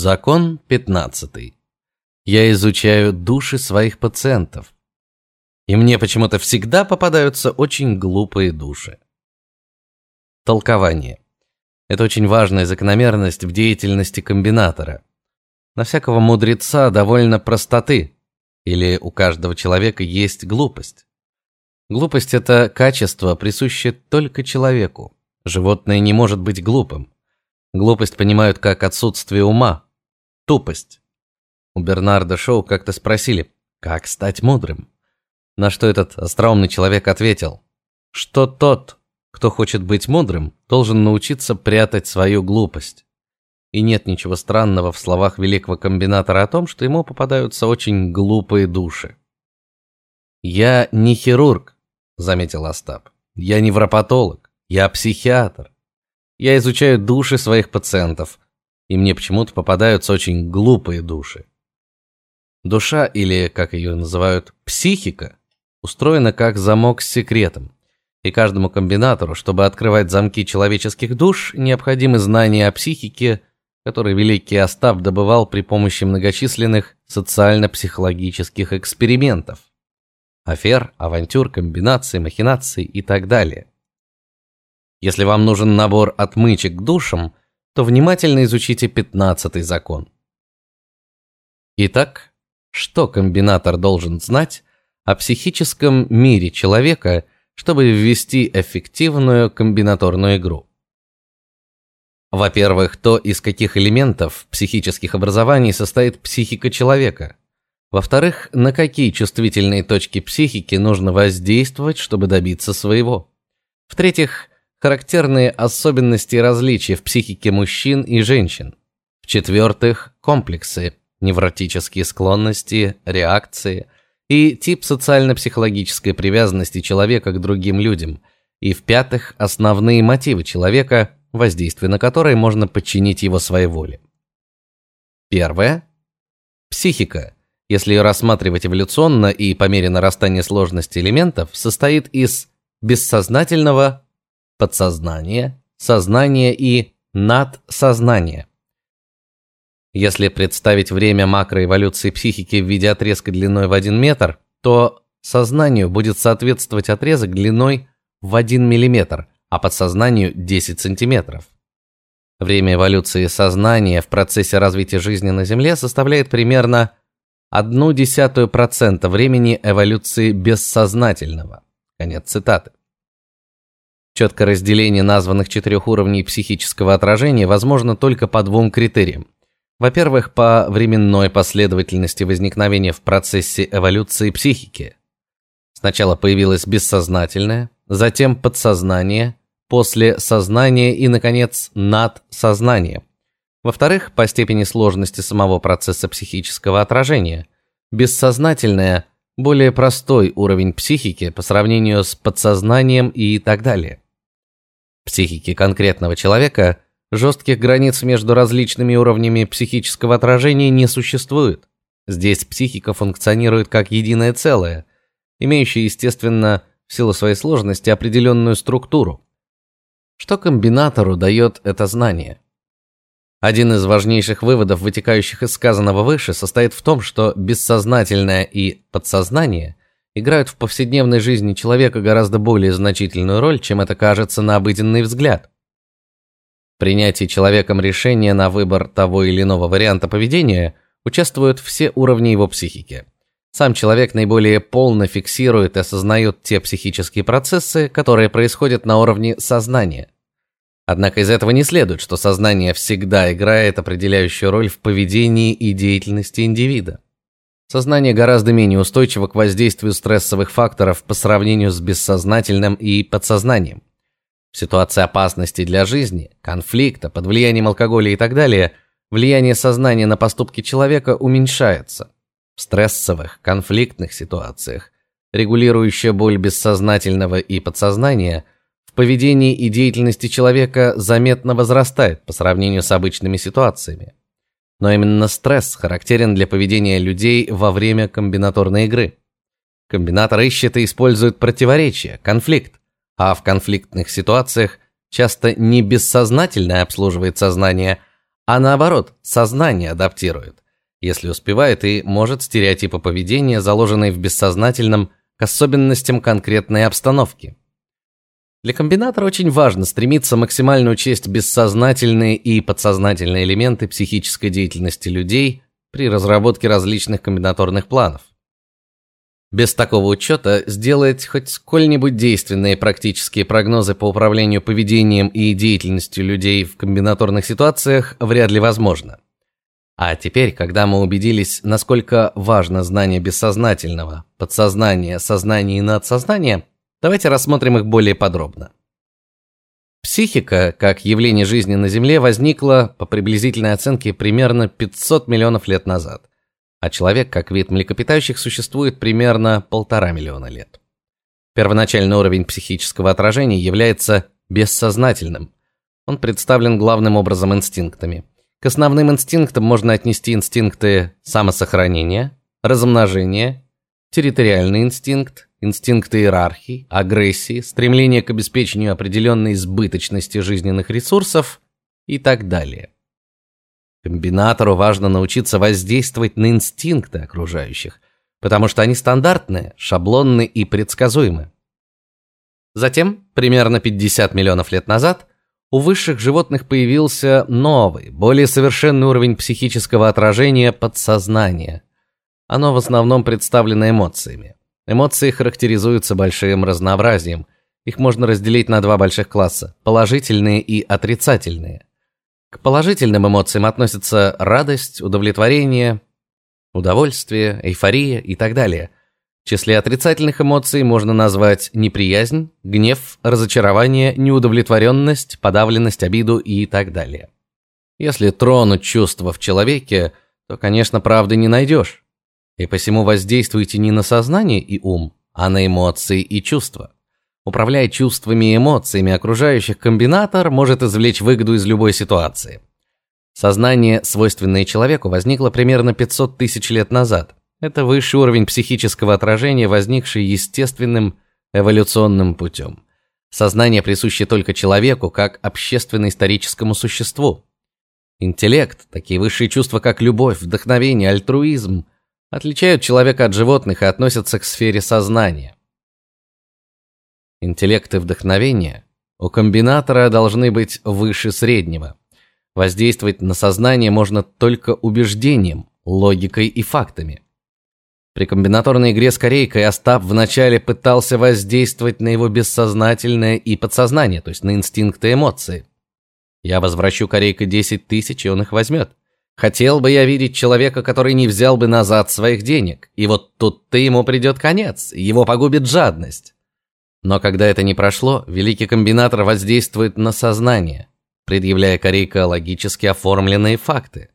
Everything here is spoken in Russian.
Закон 15. Я изучаю души своих пациентов. И мне почему-то всегда попадаются очень глупые души. Толкование. Это очень важная закономерность в деятельности комбинатора. На всякого мудреца довольно простоты, или у каждого человека есть глупость. Глупость это качество, присущее только человеку. Животное не может быть глупым. Глупость понимают как отсутствие ума, тупость. У Бернарда Шоу как-то спросили: "Как стать мудрым?" На что этот остроумный человек ответил: "Что тот, кто хочет быть мудрым, должен научиться прятать свою глупость". И нет ничего странного в словах великого комбинатора о том, что ему попадаются очень глупые души. Я не хирург, заметил Остап. Я не врапотолог, я психиатр. Я изучаю души своих пациентов, и мне почему-то попадаются очень глупые души. Душа или, как ее называют, психика, устроена как замок с секретом. И каждому комбинатору, чтобы открывать замки человеческих душ, необходимы знания о психике, которые великий Остап добывал при помощи многочисленных социально-психологических экспериментов. Афер, авантюр, комбинаций, махинаций и так далее. Если вам нужен набор отмычек к душам, то внимательно изучите пятнадцатый закон. Итак, что комбинатор должен знать о психическом мире человека, чтобы ввести эффективную комбинаторную игру? Во-первых, то, из каких элементов психических образований состоит психика человека. Во-вторых, на какие чувствительные точки психики нужно воздействовать, чтобы добиться своего. В-третьих, характерные особенности и различия в психике мужчин и женщин. В-четвертых, комплексы, невротические склонности, реакции и тип социально-психологической привязанности человека к другим людям. И в-пятых, основные мотивы человека, воздействие на которые можно подчинить его своей воле. Первое психика, если ее рассматривать эволюционно и по мере нарастания сложности элементов, состоит из бессознательного подсознание, сознание и надсознание. Если представить время макроэволюции психики в виде отрезка длиной в 1 метр, то сознанию будет соответствовать отрезок длиной в 1 миллиметр, а подсознанию 10 сантиметров. Время эволюции сознания в процессе развития жизни на Земле составляет примерно 0,1% времени эволюции бессознательного. Конец цитаты. Четкое разделение названных четырех уровней психического отражения возможно только по двум критериям. Во-первых, по временной последовательности возникновения в процессе эволюции психики. Сначала появилось бессознательное, затем подсознание, после сознание и наконец надсознание. Во-вторых, по степени сложности самого процесса психического отражения. Бессознательное более простой уровень психики по сравнению с подсознанием и так далее психике конкретного человека жестких границ между различными уровнями психического отражения не существует. Здесь психика функционирует как единое целое, имеющее, естественно, в силу своей сложности определенную структуру. Что комбинатору дает это знание? Один из важнейших выводов, вытекающих из сказанного выше, состоит в том, что бессознательное и подсознание играют в повседневной жизни человека гораздо более значительную роль, чем это кажется на обыденный взгляд. В принятии человеком решения на выбор того или иного варианта поведения участвуют все уровни его психики. Сам человек наиболее полно фиксирует и осознает те психические процессы, которые происходят на уровне сознания. Однако из этого не следует, что сознание всегда играет определяющую роль в поведении и деятельности индивида. Сознание гораздо менее устойчиво к воздействию стрессовых факторов по сравнению с бессознательным и подсознанием. В ситуации опасности для жизни, конфликта, под влиянием алкоголя и так далее, влияние сознания на поступки человека уменьшается. В стрессовых, конфликтных ситуациях регулирующая боль бессознательного и подсознания в поведении и деятельности человека заметно возрастает по сравнению с обычными ситуациями но именно стресс характерен для поведения людей во время комбинаторной игры. Комбинатор ищет и использует противоречия, конфликт, а в конфликтных ситуациях часто не бессознательно обслуживает сознание, а наоборот, сознание адаптирует, если успевает и может стереотипы поведения, заложенные в бессознательном, к особенностям конкретной обстановки. Для комбинатора очень важно стремиться максимально учесть бессознательные и подсознательные элементы психической деятельности людей при разработке различных комбинаторных планов. Без такого учета сделать хоть сколь-нибудь действенные практические прогнозы по управлению поведением и деятельностью людей в комбинаторных ситуациях вряд ли возможно. А теперь, когда мы убедились, насколько важно знание бессознательного, подсознания, сознания и надсознания, давайте рассмотрим их более подробно. Психика, как явление жизни на Земле, возникла по приблизительной оценке примерно 500 миллионов лет назад а человек как вид млекопитающих существует примерно полтора миллиона лет. Первоначальный уровень психического отражения является бессознательным. Он представлен главным образом инстинктами. К основным инстинктам можно отнести инстинкты самосохранения, размножения, территориальный инстинкт, инстинкты иерархии, агрессии, стремление к обеспечению определенной избыточности жизненных ресурсов и так далее. Комбинатору важно научиться воздействовать на инстинкты окружающих, потому что они стандартные, шаблонны и предсказуемы. Затем, примерно 50 миллионов лет назад, у высших животных появился новый, более совершенный уровень психического отражения подсознания. Оно в основном представлено эмоциями. Эмоции характеризуются большим разнообразием. Их можно разделить на два больших класса: положительные и отрицательные. К положительным эмоциям относятся радость, удовлетворение, удовольствие, эйфория и так далее. В числе отрицательных эмоций можно назвать неприязнь, гнев, разочарование, неудовлетворенность, подавленность, обиду и так далее. Если тронуть чувства в человеке, то, конечно, правды не найдешь. И посему воздействуйте не на сознание и ум, а на эмоции и чувства. Управляя чувствами и эмоциями окружающих, комбинатор может извлечь выгоду из любой ситуации. Сознание, свойственное человеку, возникло примерно 500 тысяч лет назад. Это высший уровень психического отражения, возникший естественным эволюционным путем. Сознание присуще только человеку, как общественно-историческому существу. Интеллект, такие высшие чувства, как любовь, вдохновение, альтруизм, отличают человека от животных и относятся к сфере сознания. Интеллект и вдохновение у комбинатора должны быть выше среднего. Воздействовать на сознание можно только убеждением, логикой и фактами. При комбинаторной игре с корейкой Остап вначале пытался воздействовать на его бессознательное и подсознание, то есть на инстинкты и эмоции. Я возвращу корейка 10 тысяч, и он их возьмет. Хотел бы я видеть человека, который не взял бы назад своих денег. И вот тут-то ему придет конец, его погубит жадность. Но когда это не прошло, великий комбинатор воздействует на сознание, предъявляя корейка логически оформленные факты.